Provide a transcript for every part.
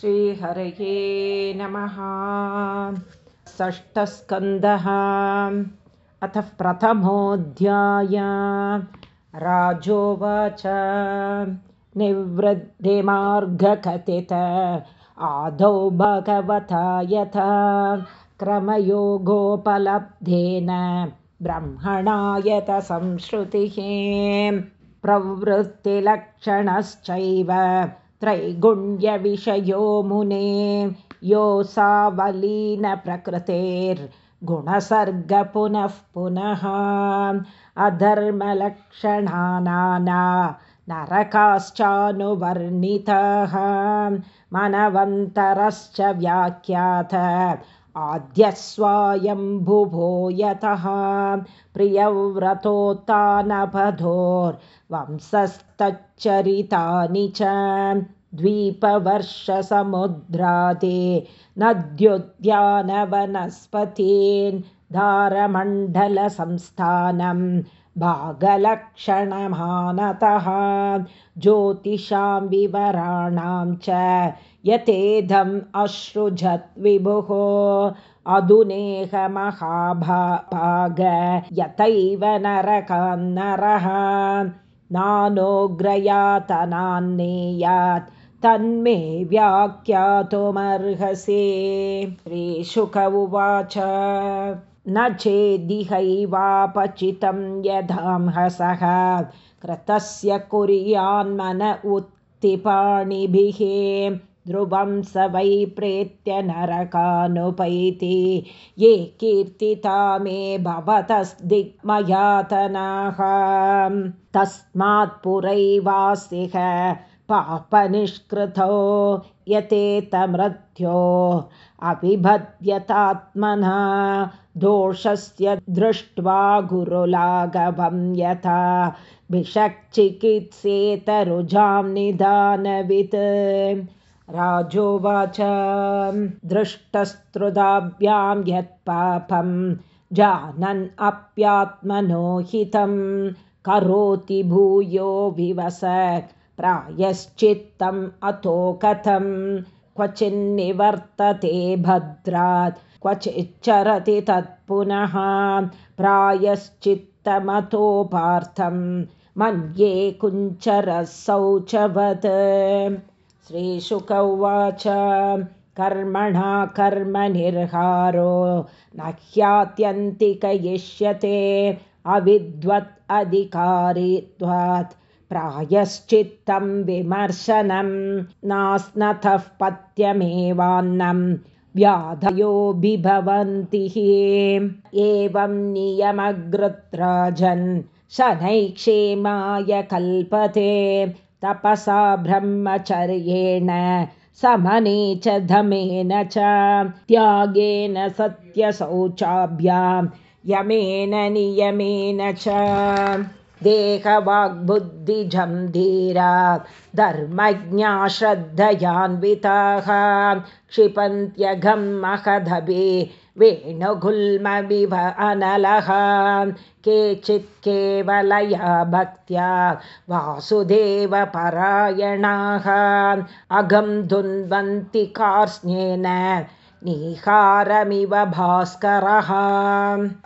श्रीहरये नमः। षष्ठस्कन्दः। अतः प्रथमोऽध्याय। राजोवाच। निवृद्धिमार्गकथित आदौ भगवता यथा क्रमयोगोपलब्धेन ब्रह्मणायतसंश्रुतिः प्रवृत्तिलक्षणश्चैव त्रैगुण्यविषयो मुने योऽसावलीनप्रकृतेर्गुणसर्ग पुनः पुनः अधर्मलक्षणाना नरकाश्चानुवर्णितः मनवन्तरश्च व्याख्यात आद्यस्वायम्भुभो यतः प्रियव्रतोत्तानपधोर्वंशस्तच्चरितानि च द्वीपवर्षसमुद्रादे नद्युद्यानवनस्पतीन् धारमण्डलसंस्थानं भागलक्षणमानतः ज्योतिषां विवराणां च यतेदम् अश्रुजद्विभुः अधुनेहमहाभाग यतैव नरकान्नरः नानोग्रयातनान्नेयात् तन्मे व्याख्यातुमर्हसि। श्रीशुक उवाच न चेदिहैवापचितं यदांहसः। कृतस्य कुर्यान्मन उत्तिपाणिभिः ध्रुवं स वै प्रेत्य नरकानुपैति। ये कीर्तिता मे भवतस्दिग्मयातनाः। तस्मात् पुरैवासिह पापनिष्कृतो यतेतमृत्यो अविभद्यतात्मना दोषस्य दृष्ट्वा गुरुलाघवं यथा भिषक्चिकित्सेतरुजां निधानवित्। राजोवाच दृष्टस्तृदाभ्यां यत्पापं जानन् अप्यात्मनोहितं करोति भूयो विवस प्रायश्चित्तम् अतो कथं क्वचिन्निवर्तते भद्रात् क्वचिच्चरति तत्पुनः। प्रायश्चित्तमतो पार्थं मन्ये कुञ्चरशौचवत् श्रीशुक उवाच कर्मणा कर्मनिर्हारो न ह्यात्यन्तिकयिष्यते अविद्वत् अधिकारित्वात् प्रायश्चित्तं विमर्शनं नास्नतः पत्यमेवान्नं व्याधयो बिभवन्ति एवं नियमग्रत्राजन् शनैक्षेमाय कल्पते तपसा ब्रह्मचर्येण समने च धमेन च त्यागेन सत्यशौचाभ्यां यमेन नियमेन च देहवाग्बुद्धिजं धीरा धर्मज्ञा श्रद्धयान्विताः क्षिपन्त्यघं महदभि वेणुगुल्मविव अनलः। केचित् केवलया भक्त्या वासुदेवपरायणाः अघं धुन्वन्ति कार्स्न्येन निहारमिव भास्करः।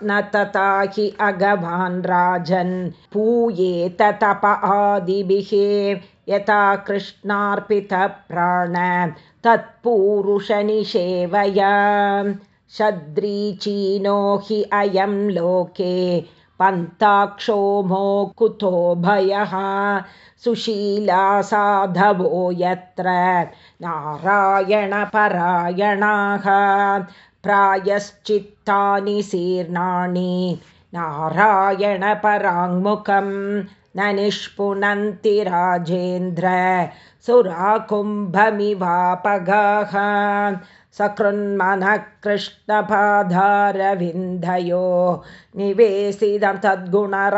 न तथा हि अगवान् राजन् पूयेत तप आदिभिः। यथा कृष्णार्पितप्राण तत्पूरुषनिषेवया। शद्रीचीनो हि अयं लोके पन्ताक्षोमो कुतो भयः सुशीला साधवो यत्र नारायणपरायणाः प्रायश्चित्तानि शीर्णानि नारायणपराङ्मुखं न निष्पुनन्ति राजेन्द्र सुराकुम्भमिवापगाः सकृन्मनः कृष्णपाधारविन्धयो निवेशितं तद्गुणरागियैरिह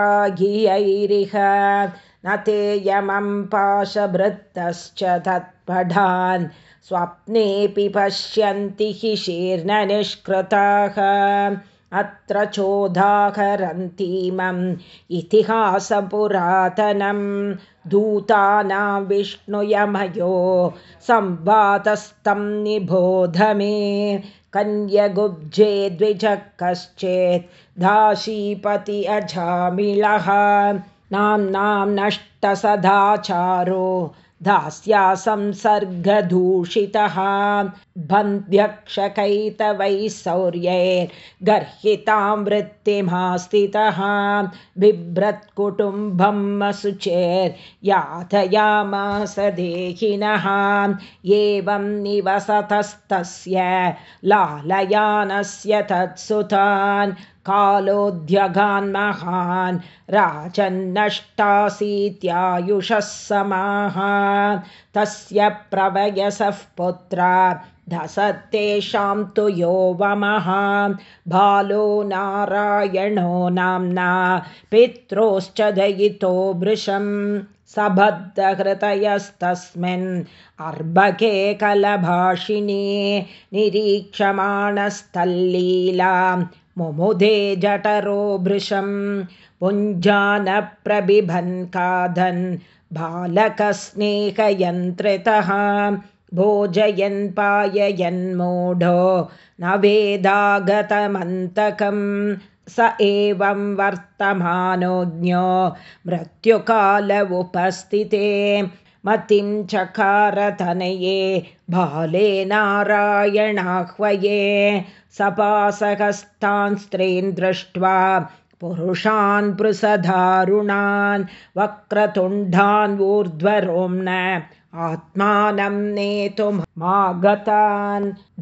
न ते यमं पाशभृत्तश्च तत्पठान्। स्वप्नेऽपि पश्यन्ति हि शीर्णनिष्कृताः। अत्र चोदाहरन्तीमम् इतिहासपुरातनं दूतानां विष्णुयमयो संवातस्तं निबोध मे। कन्यगुब्जे द्विजः कश्चेत् दाशीपति अजामिळः नाम्नां नष्टसदाचारो दास्या संसर्गदूषितः बन्ध्यक्षकैतवैः वृत्तिमास्थितः। बिभ्रत्कुटुम्बम् यातयामास देहिनः। एवं निवसतस्तस्य लालयानस्य तत्सुतान् कालोऽध्यगान्महान् राजन्नष्टासीत्यायुषः समाः। तस्य प्रवयसः पुत्रा धसत्तेषां तु यो वमः बालो नारायणो नाम्ना पित्रोश्च दयितो भृशं सबद्धहृतयस्तस्मिन् अर्भके कलभाषिणी निरीक्षमाणस्तल्लीलां मुमुदे जठरो भृशं पुञ्जानप्रबिभन् खादन् बालकस्नेहयन्त्रितः। भोजयन् पाययन्मूढो न वेदागतमन्तकं स एवं वर्तमानोज्ञो मृत्युकाल उपस्थिते मतिं चकारतनये बाले नारायणाह्वये सपासहस्तान् स्त्रीन् दृष्ट्वा पुरुषान् पृषधारुणान् वक्रतुण्डान् ऊर्ध्वरोम्ण आत्मानं नेतुमागतान्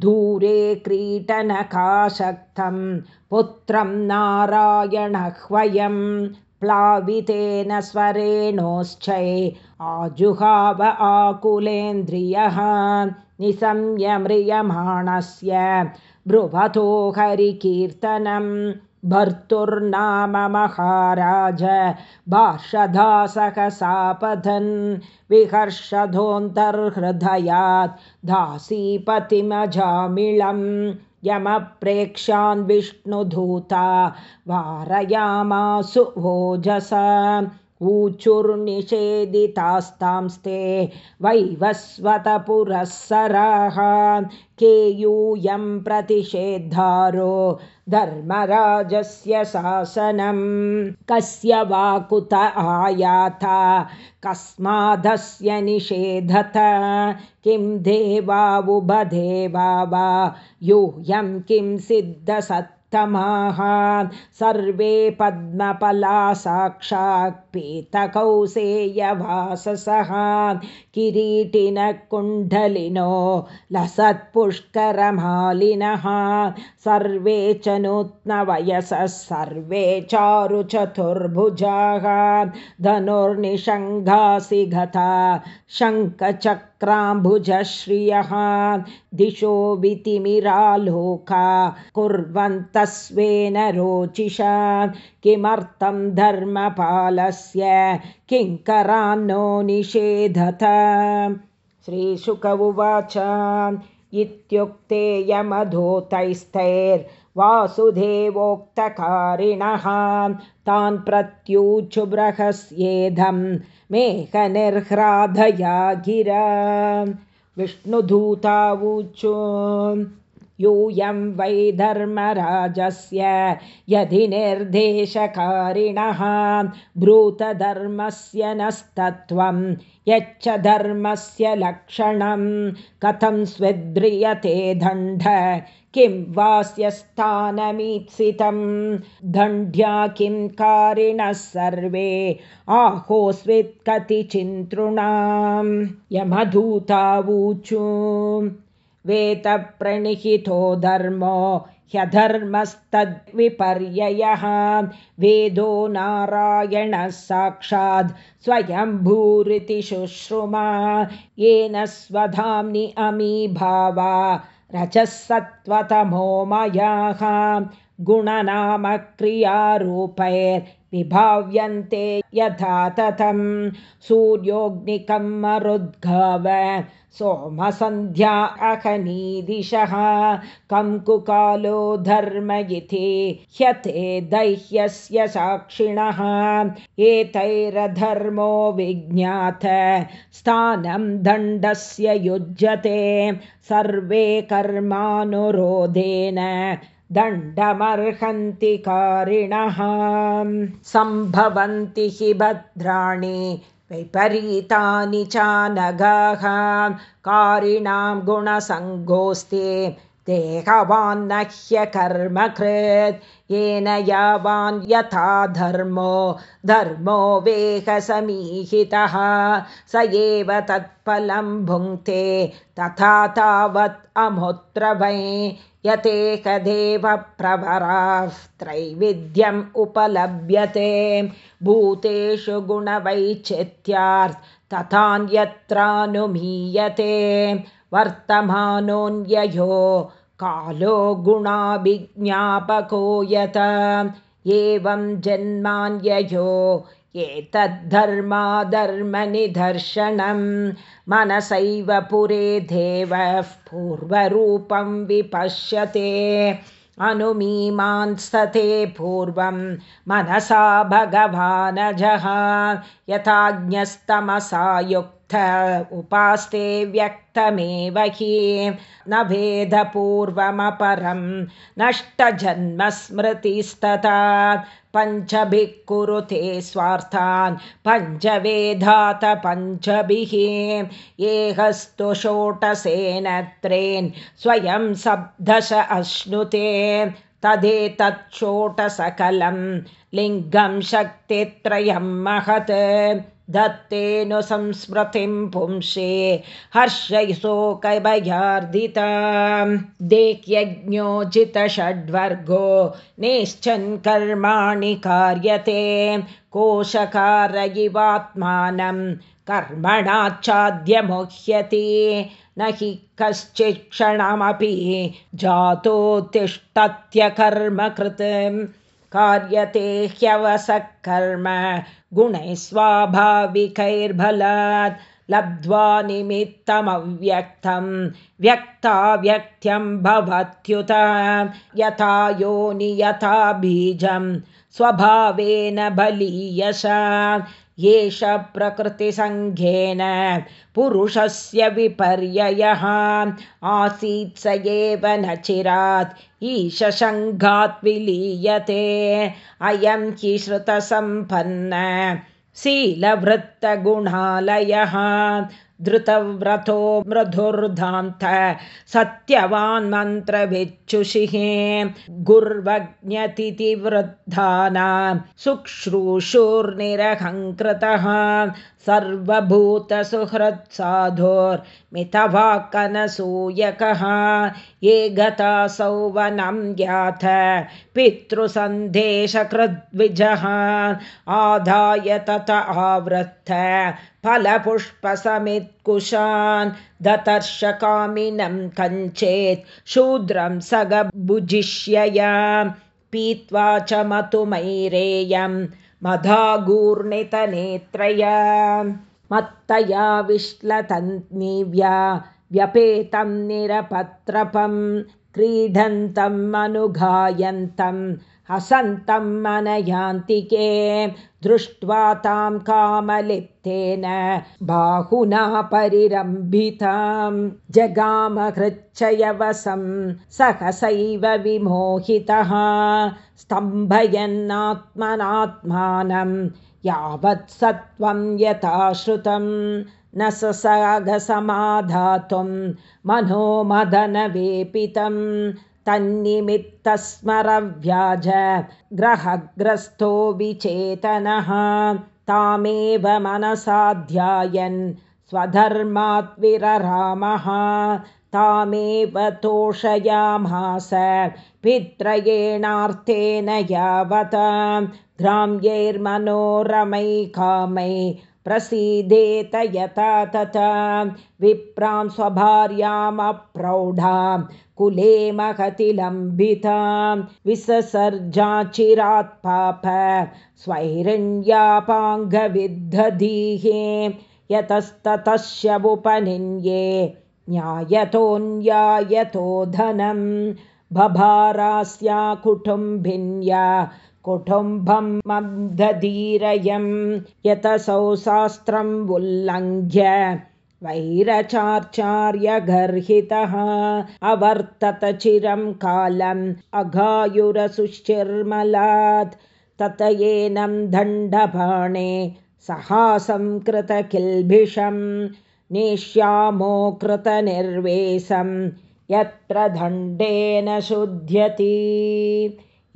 दूरे क्रीटनकाशक्तं पुत्रं नारायणह्वयं प्लावितेन स्वरेणोश्चै आजुहाव आकुलेन्द्रियः निसंयम्रियमाणस्य ब्रुवतो हरिकीर्तनं भर्तुर्नाम महाराज भाषदासकसापथन् विहर्षधोऽन्तर्हृदयात् दासीपतिमजामिळं यमप्रेक्ष्यान् विष्णुधूता वारयामासु भोजसा ऊचुर्निषेदितास्तांस्ते वैवस्वतपुरःसराः केयूयं प्रतिषेद्धारो धर्मराजस्य शासनं कस्य वा कुत आयाता कस्मादस्य निषेधत? किं देवावुभदेवा वा यूयं किं सिद्धसत् तमाः सर्वे पद्मपला साक्षात्पीतकौसेयवाससः किरीटिनः कुण्डलिनो लसत्पुष्करमालिनः। सर्वे च नूत्नवयसः सर्वे चारुचतुर्भुजाः। धनुर्निषङ्घासि गता शङ्खचक्राम्भुजश्रियः दिशो वितिमिरालोका कुर्वन्तस्वेन रोचिषा किमर्थं धर्मपालस्य किङ्करान्नो निषेधत? श्रीशुक उवाच। इत्युक्ते यमधूतैस्तैर्वासुदेवोक्तकारिणः तान् प्रत्यूचुबृहस्येधं मेघनिर्ह्राधया गिरा विष्णुधूतावूचु यूयं वै धर्मराजस्य यदि निर्देशकारिणः ब्रूतधर्मस्य नस्तत्त्वं यच्च धर्मस्य लक्षणं कथं स्विद्रियते दण्ड किं वास्य स्थानमीप्सितं दण्ड्या किं कारिणः सर्वे आहोस्वित् यमधूतावूचु वेतप्रणिहितो धर्मो ह्यधर्मस्तद्विपर्ययः। वेदो नारायणः साक्षात् स्वयंभूरिति शुश्रुमा। येन स्वधाम्नि अमीभावा रजः सत्त्वतमो मयाः गुणनामक्रियारूपैर् विभाव्यन्ते यथा तथं सूर्योऽग्निकं मरुद्गाव सोमसन्ध्या अहनीदिशः कङ्कुकालो धर्म इति ह्यते दैह्यस्य साक्षिणः। एतैरधर्मो विज्ञात स्थानं दण्डस्य युज्यते। सर्वे कर्मानुरोधेन दण्डमर्हन्ति कारिणः। सम्भवन्ति हि भद्राणि विपरीतानि च नगाः कारिणां गुणसङ्गोऽस्ति देहवान्न ह्यकर्मकृत् येन यावान् यथा धर्मो धर्मो वेहसमीहितः स एव तत्फलं भुङ्क्ते तथा तावत् अमुत्र वै यतेकदेवप्रवराः त्रैविध्यम् उपलभ्यते। भूतेषु गुणवैचित्यार्थ तथान्यत्रानुमीयते वर्तमानोऽन्ययो कालो गुणाभिज्ञापको यत एवं जन्मान्ययो एतद्धर्माधर्मनिदर्शनं मनसैव पुरे देवः पूर्वरूपं विपश्यते। अनुमीमांस्तते पूर्वं मनसा भगवानजः। यथाज्ञस्तमसा युक्त उपास्ते व्यक्तमेव हि न भेदपूर्वमपरं नष्टजन्मस्मृतिस्तथा। पञ्चभिः कुरुते स्वार्थान् पञ्चवेधात पञ्चभिः। एहस्तु षोटसेन त्रेन् स्वयं सप्दश अश्नुते। तदेतच्छोटसकलं लिङ्गं शक्तित्रयं महत् दत्तेनु संस्मृतिं पुंसे हर्षयशोकभयार्दिता देह्यज्ञोजितषड्वर्गो निश्चन् कर्माणि कार्यते कोशकारयिवात्मानं कर्मणाच्छाद्यमुह्यति न हि कश्चित् क्षणमपि जातोत्तिष्ठत्यकर्मकृत् कार्यते ह्यवसकर्म गुणैः स्वाभाविकैर्बलात् लब्ध्वा निमित्तमव्यक्तं व्यक्ताव्यक्त्यं भवत्युत यथा योनि यथा बीजं स्वभावेन बलीयशा एष प्रकृतिसङ्घेन पुरुषस्य विपर्ययः। आसीत् स एव न चिरात् ईशशङ्घात् विलीयते। अयं हि श्रुतसम्पन्न शीलवृत्तगुणालयः धृतव्रतो मृधुर्धान्त सत्यवान् मन्त्रभिच्छुषिः गुर्वज्ञतिथिवृद्धानां शुश्रूषुर्निरहङ्कृतः सर्वभूतसुहृत्साधोर्मितवाकनसूयकः ये गता सौवनं याथ पितृसन्देशकृद्विजः आदाय तत आवृत्त फलपुष्पसमित्कुशान् दतर्शकामिनं कञ्चेत् शूद्रं सगभुजिष्यया पीत्वा च मतुमैरेयं मधागूर्णितनेत्रया। मत्तया विश्लतन्निव्या व्यपेतं निरपत्रपं क्रीडन्तम् अनुगायन्तम् हसन्तम् मनयान्तिके दृष्ट्वा तां कामलिप्तेन बाहुना परिरम्भितां जगामहृच्छयवसं सहसैव विमोहितः स्तम्भयन्नात्मनात्मानं यावत् सत्वं यथा श्रुतं न ससागसमाधातुं मनोमदनवेपितम् तन्निमित्तस्मरव्याज ग्रहग्रस्थो विचेतनः तामेव मनसाध्यायन् स्वधर्मात् विररामः तामेव तोषयामास पित्रयेणार्थेन यावता ग्राम्यैर्मनोरमै कामै प्रसीदेत यथा तथा विप्रां स्वभार्यामप्रौढां कुले महतिलम्बितां विससर्जाचिरात् पाप स्वैरण्यापाङ्गविद्धधीः यतस्ततश्यवुपनिन्ये न्यायतोऽन्यायतो धनं बभारास्या कुटुम्बिन्या कुटुम्बं मन्दधीरयं यतसौ शास्त्रम् उल्लङ्घ्य वैरचार्चार्यगर्हितः अवर्तत चिरं कालम् अघायुरसुशिर्मलात् तत एनं दण्डपाणे सहासं कृतकिल्बिषं नेष्यामो कृतनिर्वेशं यत्र दण्डेन शुध्यति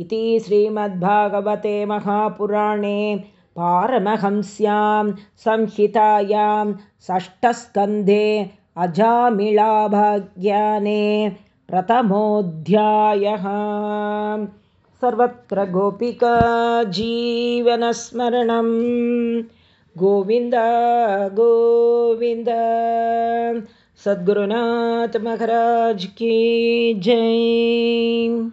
इति श्रीमद्भागवते महापुराणे पारमहंस्यां संहितायां षष्ठस्कन्धे अजामिळाभाग्याने प्रथमोऽध्यायः। सर्वत्र गोपिका जीवनस्मरणं। गोविन्द गोविन्द सद्गुरुनाथ की जय